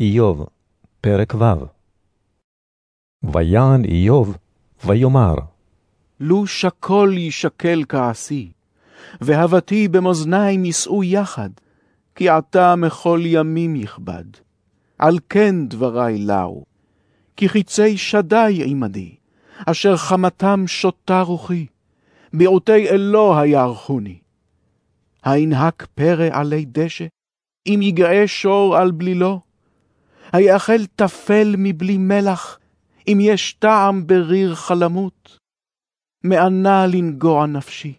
איוב, פרק ו' ויען איוב, ויאמר, לו שקול ישקל כעסי, והבתי במאזניים יישאו יחד, כי עתה מכל ימים יכבד. על כן דברי לאו, כי חיצי שדי עמדי, אשר חמתם שותה רוחי, ביעוטי אלוה יערכוני. האנהק פרא עלי דשא, אם יגעה שור על בלילו? היאכל טפל מבלי מלח, אם יש טעם בריר חלמות? מענה לנגוע נפשי,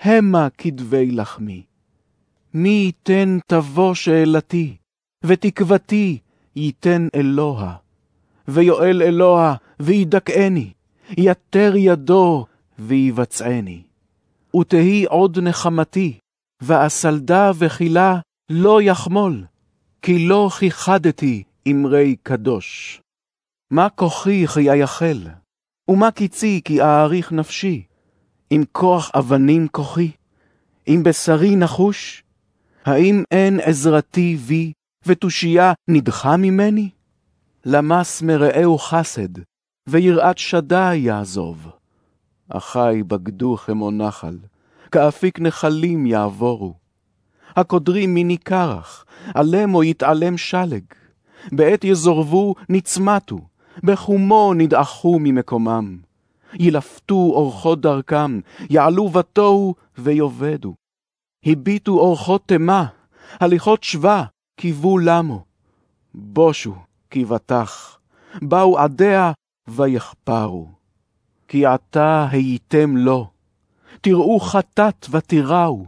המה כדבי לחמי. מי ייתן תבוא שאלתי, ותקוותי ייתן אלוה. ויואל אלוה, וידכאני, יתר ידו, ויבצעני. ותהי עוד נחמתי, ואסלדה וחילה לא יחמול, כי לא כיחדתי אמרי קדוש. מה כוחי כי אייחל, ומה קיצי כי אעריך נפשי? אם כוח אבנים כוחי, אם בשרי נחוש, האם אין עזרתי בי, ותושייה נדחה ממני? למס מרעהו חסד, ויראת שדי יעזוב. אחי בגדו כמו נחל, כאפיק נחלים יעבורו. הקודרים מיני קרח, עלם או יתעלם שלג. בעת יזורבו נצמתו, בחומו נדעכו ממקומם. ילפתו אורחות דרכם, יעלו בתוהו ויאבדו. הביטו אורחות תמה, הליכות שבה, קיוו למו. בושו, כי בטח, באו עדיה ויחפרו. כי עתה הייתם לו, תראו חטאת ותיראו.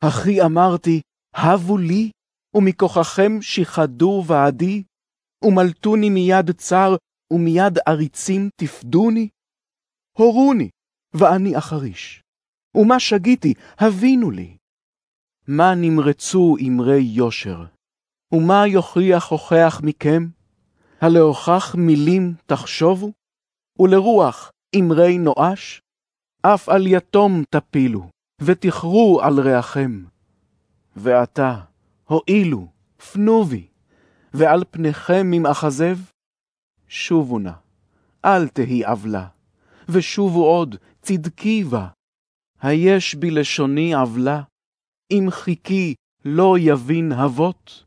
אחי אמרתי, הבו לי, ומכוחכם שיחדו ועדי, ומלטוני מיד צר, ומיד עריצים תפדוני? הורוני, ואני אחריש. ומה שגיתי, הבינו לי. מה נמרצו אמרי יושר? ומה יוכיח הוכח מכם? הלהוכח מילים תחשובו? ולרוח אמרי נואש? אף על יתום תפילו, ותכרו על רעכם. ועתה, הואילו, פנו בי, ועל פניכם ממאחזב? שובו נא, אל תהי עוולה, ושובו עוד, צדקי בה. היש בלשוני עוולה, אם חיכי לא יבין אבות?